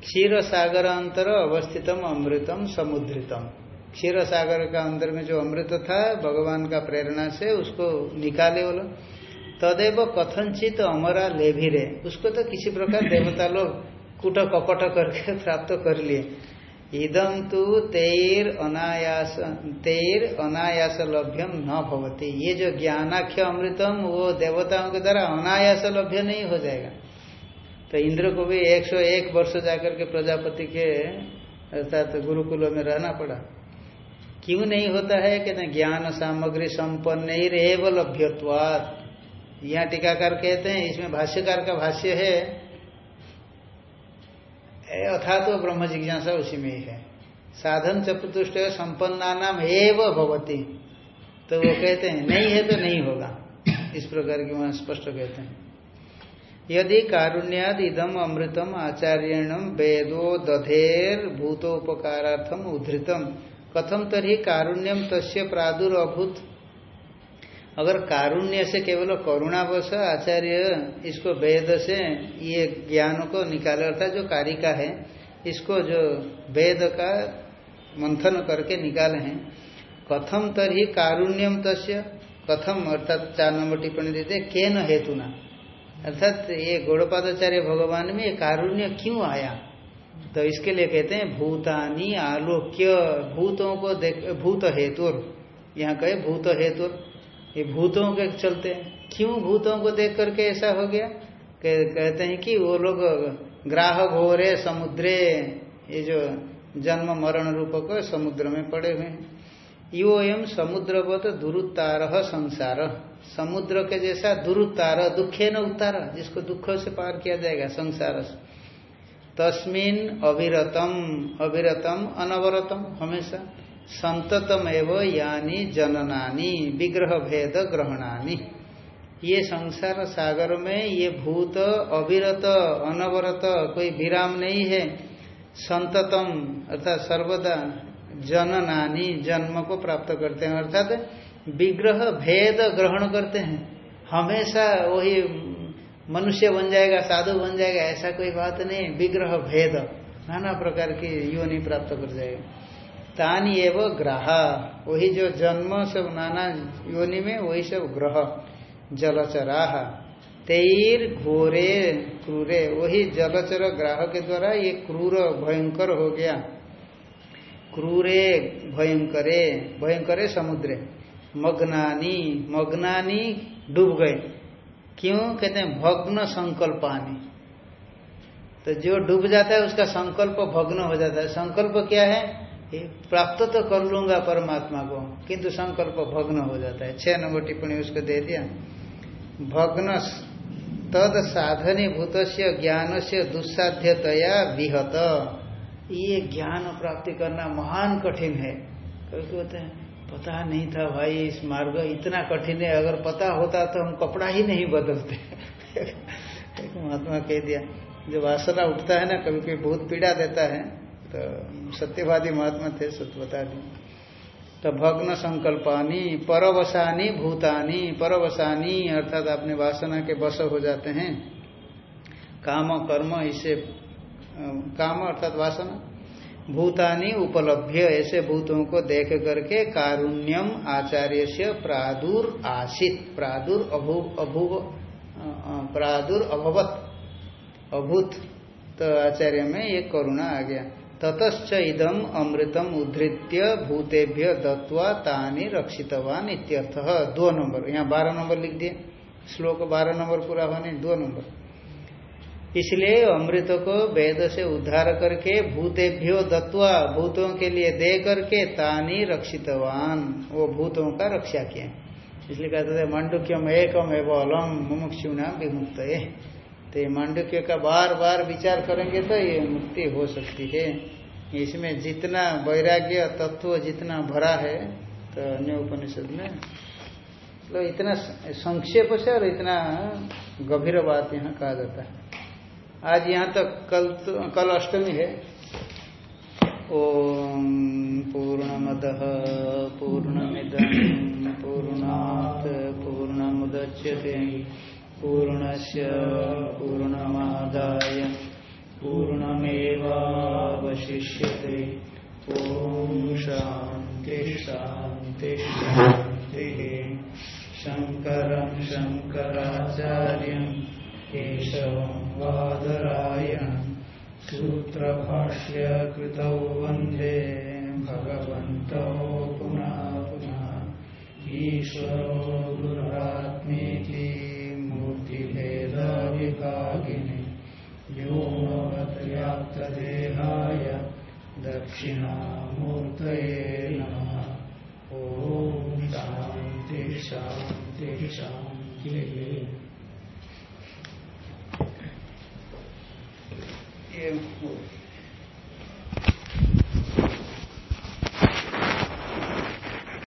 क्षीर सागर अंतर अवस्थितम अमृतम समुद्रितम। क्षीर सागर का अंदर में जो अमृत था भगवान का प्रेरणा से उसको निकाले बोलो तदेव कथनचित अमरा लेभिरे। उसको तो किसी प्रकार देवता लोग कुट कपट करके प्राप्त कर लिए। इदम तो तेर अनायास तेर अनायास लभ्यम न भवती। ये जो ज्ञानाख्य अमृतम वो देवताओं के द्वारा अनायास लभ्य नहीं हो जाएगा। तो इंद्र को भी 101 वर्ष जाकर के प्रजापति के, अर्थात तो गुरुकुलों में रहना पड़ा। क्यों नहीं होता है कि ना ज्ञान सामग्री संपन्न रेव लभ्यत्वात? यहाँ टीकाकार कहते हैं, इसमें भाष्यकार का भाष्य है अथा तो ब्रह्म जिज्ञासा उसी में ही है। साधन चतुष्ट संपन्ना नाम एव भवती। तो वो कहते हैं, नहीं है तो नहीं होगा। इस प्रकार की वहाँ स्पष्ट कहते हैं। यदि कारुण्याद इदम अमृतम आचार्यण वेदो दधेर भूतोपकारार्थम उद्धृतम। कथम तरी कारुण्यम तस्य प्रादुर्भूत अगर कारुण्य से केवल करुणावश आचार्य इसको वेद से, ये ज्ञान को निकाले, अर्थात जो कारिका है, इसको जो वेद का मंथन करके निकाले हैं कथम तरी कारुण्यम तस्य? कथम अर्थात चार नंबर टिप्पणी देते के न हेतु ना अर्थात ये गौड़पादाचार्य भगवान में कारुण्य क्यों आया? तो इसके लिए कहते हैं भूतानी आलोक्य भूतों को देख भूत हेतु यहाँ कहे भूत हेतु ये भूतों के चलते क्यों भूतों को देख करके ऐसा हो गया? कह, कहते हैं कि वो लोग ग्राह घोरे समुद्रे ये जो जन्म मरण रूप को समुद्र में पड़े हुए यो एम समुद्रवत दुरुत्तार संसार। समुद्र के जैसा दुरुत्तार, दुखे न उतार, जिसको दुख से पार किया जाएगा, संसार तस्मिन अविरतम अविरतम, अनवरतम, हमेशा। संततम एवं यानी जननानी विग्रह भेद ग्रहणानी। ये संसार सागर में ये भूत, अविरत, अनवरत, कोई विराम नहीं है। संततम, अर्थात सर्वदा जननानी जन्म को प्राप्त करते हैं, अर्थात विग्रह भेद ग्रहण करते हैं। हमेशा वही मनुष्य बन जाएगा, साधु बन जाएगा, ऐसा कोई बात नहीं, विग्रह भेद, नाना प्रकार की योनि प्राप्त कर जाएगा। तानी एवं ग्रह, वही जो जन्म सब नाना योनि में, वही सब ग्रह, जलचरा तेर घोरे क्रूरे, वही जलचर ग्राह के द्वारा ये क्रूर, भयंकर हो गया। क्रूरे, भयंकरे भयंकरे समुद्र। मग्नानी मग्नानी डूब गए। क्यों? कहते हैं भग्न संकल्पानी। तो जो डूब जाता है, उसका संकल्प भग्न हो जाता है। संकल्प क्या है? प्राप्त तो कर लूँगा परमात्मा को, किंतु संकल्प भग्न हो जाता है। छह नंबर टिप्पणी उसको दे दिया। भग्न तद साधनी भूत ज्ञान से दुस्साध्यतया विहत। ये ज्ञान प्राप्ति करना महान कठिन है। कभी कहते हैं, पता नहीं था भाई, इस मार्ग इतना कठिन है, अगर पता होता तो हम कपड़ा ही नहीं बदलते। एक महात्मा कह दिया जो वासना उठता है ना, कभी कभी बहुत पीड़ा देता है। तो सत्यवादी महात्मा थे सत्य बता दी तो भग्न संकल्पानी, परवसानी भूतानी, परवसानी, अर्थात अपने वासना के बस हो जाते हैं। काम, कर्म, इसे काम अर्थात वासना। भूतानी उपलब्ध ऐसे भूतों को देख करके कारुण्यम आचार्य से प्रादुर आसित। प्रादुर अभू अभू प्रादुर अभवत। अभूत तो आचार्य में ये करुणा आ गया। ततश्च इदम अमृतम उद्धृत्य भूतेभ्य दत्वा तानी रक्षितवान इत्यर्थ। दो नंबर, यहाँ बारह नंबर लिख दिए। श्लोक बारह नंबर पूरा होने, दो नंबर। इसलिए अमृत को वेद से उद्धार करके भूतेभ्यो दत्वा भूतों के लिए दे करके तानी रक्षितवान। वो भूतों का रक्षा किया। इसलिए कहते थे, मंडुक्यम एकम एवं अलम मुमुक्षुना विमुक्त तो ये मांडुक्य का बार बार विचार करेंगे तो ये मुक्ति हो सकती है। इसमें जितना वैराग्य तत्व जितना भरा है तो अन्य उपनिषद में मतलब इतना संक्षेप से और इतना गंभीर बात यहाँ कहा जाता है। आज यहाँ तक कल तो, कल अष्टमी है। ओम पूर्णमद पूर्णमिदम पूर्णात पूर्णमुदच्यते। पूर्णस्य पूर्णमादाय पूर्णमेवावशिष्यते। ॐ शान्ति शान्ति शान्तिः। शङ्करं शङ्कराचार्यं केशवं वादरायणं सूत्रभाष्य कृतौ वंदे भगवन्तौ पुनः पुनः ईश्वरो गुरुरात्मेति मूर्तिभेदविभागिनि व्योमवत्याप्तदेहाय दक्षिणामूर्तये नमः। ॐ शान्ति शान्ति, शान्तिः। Thank you.